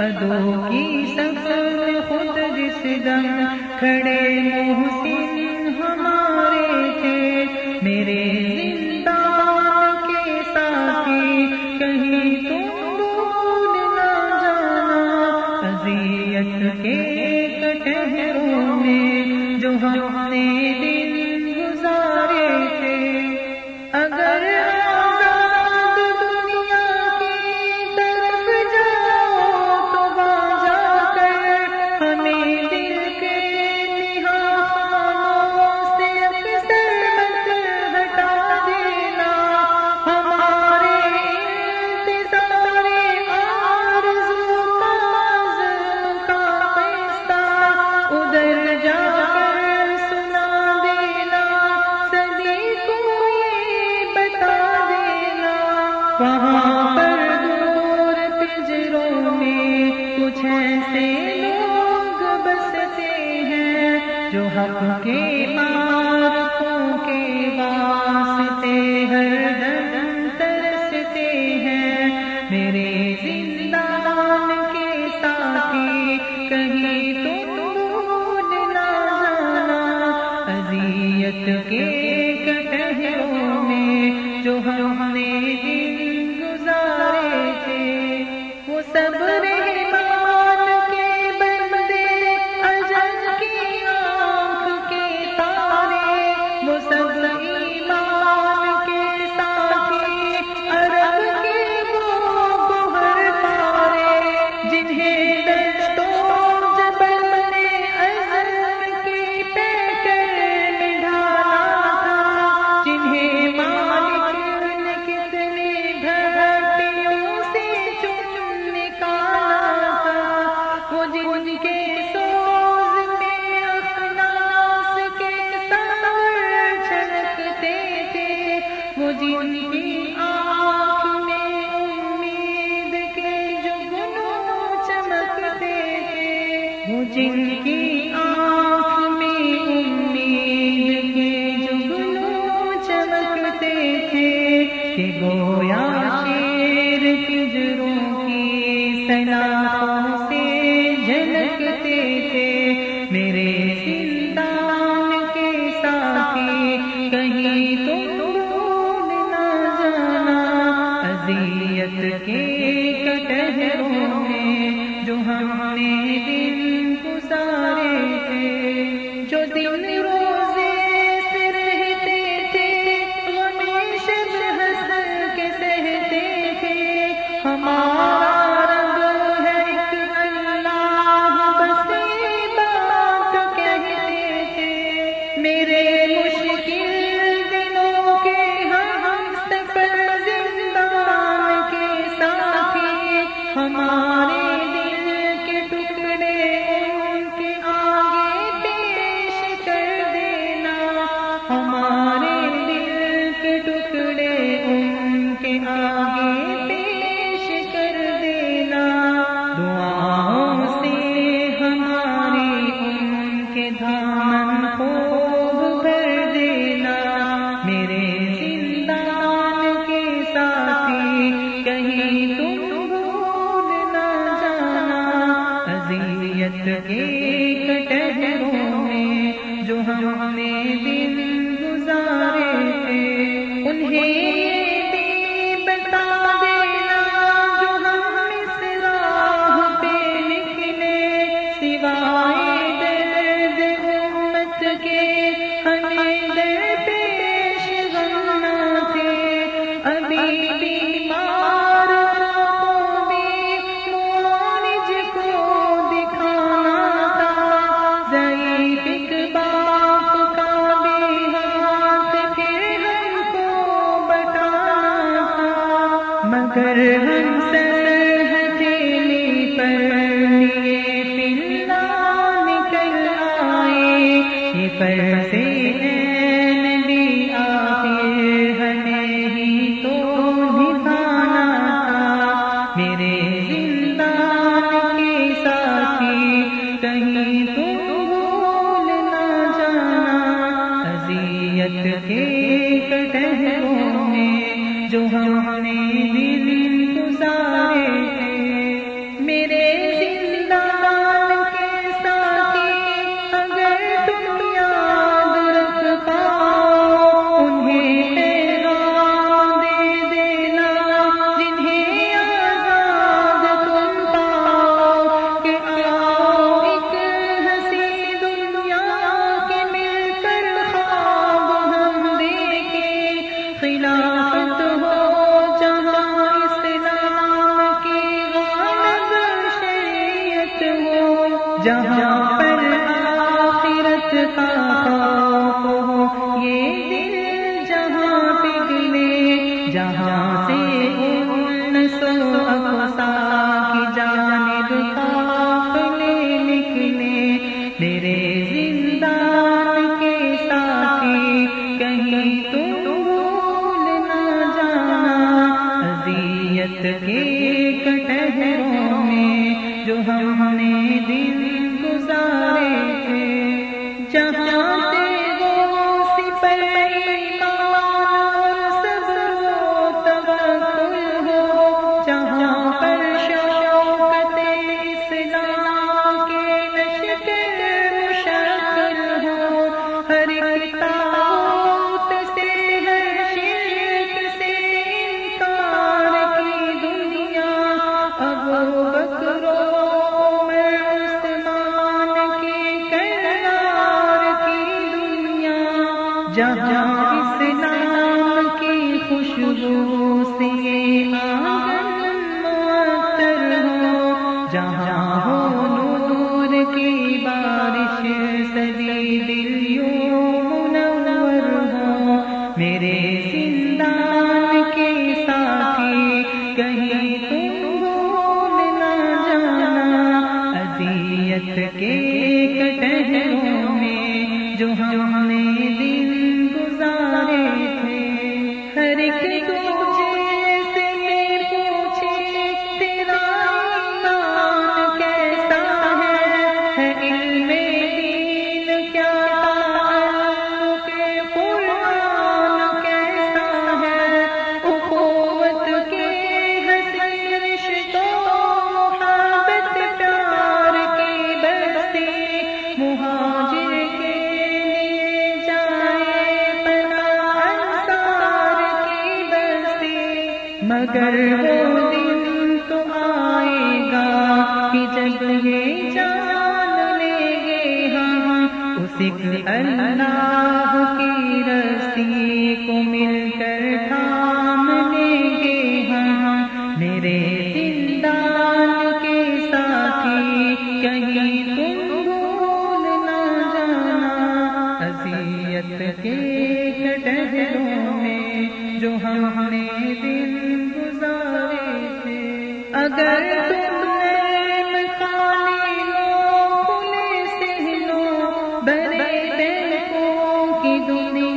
ادو کی سفر خود جس دم کھڑے محسن ہمارے تھے میرے جن کی آنکھ میں امید کے جگنو چمکتے تھے کہ گویا شیر کجروں کی سے جھلکتے تھے۔ میرے سندان کے ساتھی، کہیں تم نہ جانا، اذیت کے جنت کے کٹہروں میں جو ہم دن گزارے تھے انہیں ہمیں فرسے تو میرے کے کہیں تو جانا۔ کے میں جو ہم نے بھی جہاں کر بینکوں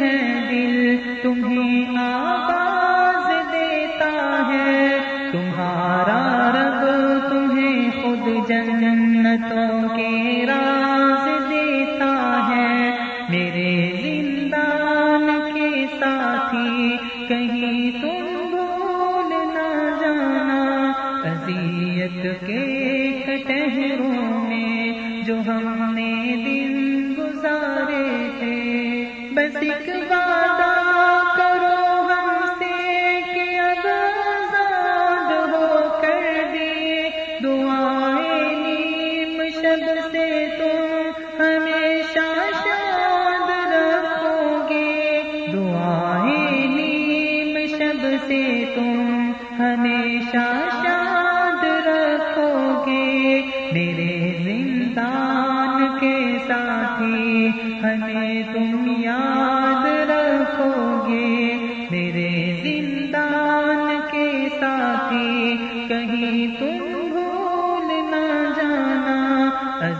ہے دل، تمہیں دیتا ہے۔ تمہارا رب تمہیں خود کے دیتا ہے۔ میرے زندان کے ساتھی، کہیں تم بھول نہ جانا۔ کے کٹہروں میں جو ہم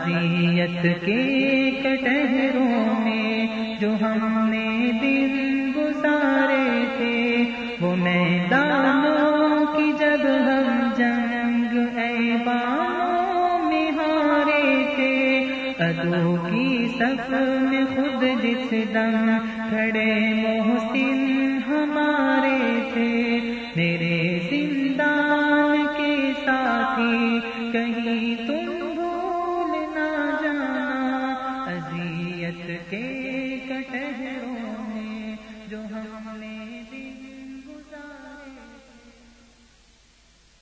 اذیت کے کٹہروں میں جو ہم نے دن گزارے تھے، وہ میدانوں کی جب ہم جنگ اے بانوں میں ہارے تھے، ادو کی صف میں خود جس دم کھڑے